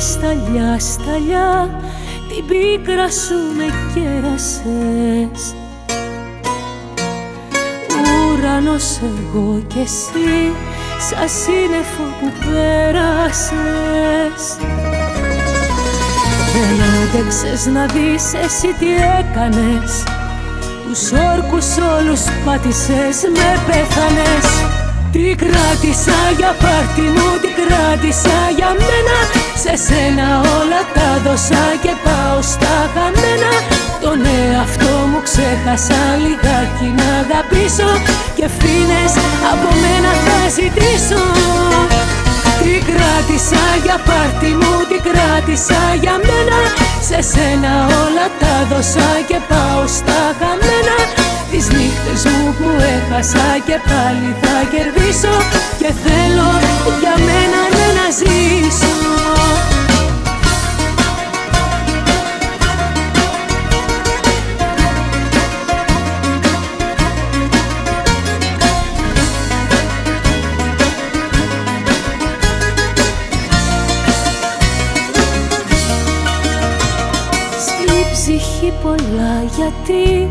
σταλιά σταλιά την πίκρα σου με κέρασες. Ουρανός εγώ κι εσύ σαν σύννεφο που πέρασες. Δεν άντεξες να δεις εσύ τι έκανες. Τους όρκους όλους πάτησες με πέθανες Τι κράτησα για πάρτι μου, τι κράτησα για μένα. Σε σένα όλα τα δώσα και πάω στα χαμένα. Τον εαυτό μου ξέχασα λιγάκι να αγαπήσω Και ευθύνες από μένα θα ζητήσω. Τι κράτησα για πάρτι μου, τι κράτησα για μένα. Σε σένα όλα τα δώσα και πάω στα χαμένα. Τις νύχτες μου που έχασα και πάλι θα κερδίσω Και θέλω για μένα ναι να ζήσω ψυχή πολλά γιατί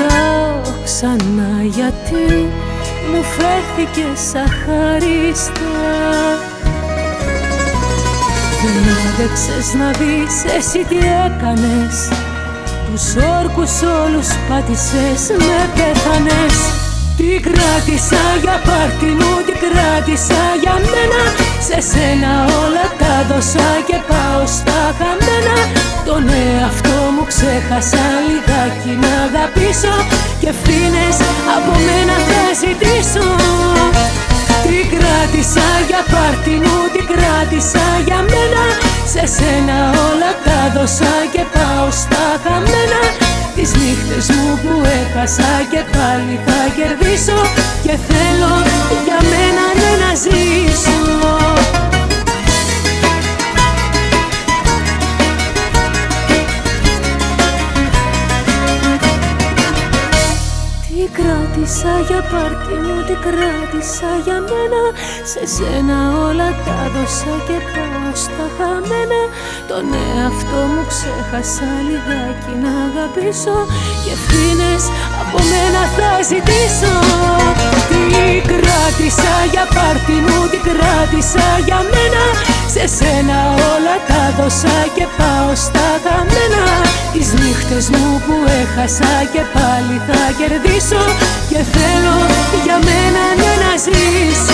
Σε ρωτάω ξανά γιατί μου φέρθηκε αχαρίστα Δεν άντεξες να δεις εσύ τι έκανες. Τους όρκους όλους πάτησες με πέθανες. Τι κράτησα για πάρτι μου, τι κράτησα για μένα. Σε σένα όλα τα δώσα και πάω στα χαμένα. Τον εαυτό μου ξέχασα λιγάκι να αγαπήσω Και ευθύνες από μένα θα ζητήσω. Τι κράτησα για πάρτι μου, τι κράτησα για μένα. Σε σένα όλα τα δώσα και πάω στα χαμένα. Τις νύχτες μου που έχασα και πάλι θα κερδίσω. Και θέλω για μένα ναι να ζήσω Τι κράτησα για πάρτι μου, τι κράτησα για μένα. Σε σένα όλα τα δώσα και πάω στα χαμένα. Τον εαυτό μου ξέχασα λιγάκι να αγαπήσω. Και ευθύνες από μένα θα ζητήσω. Τι κράτησα για πάρτι μου, τι κράτησα για μένα. Σε σένα όλα τα δώσα και πάω στα χαμένα Τις νύχτες μου που έχασα και πάλι θα κερδίσω Και θέλω για μένα ναι να ζήσω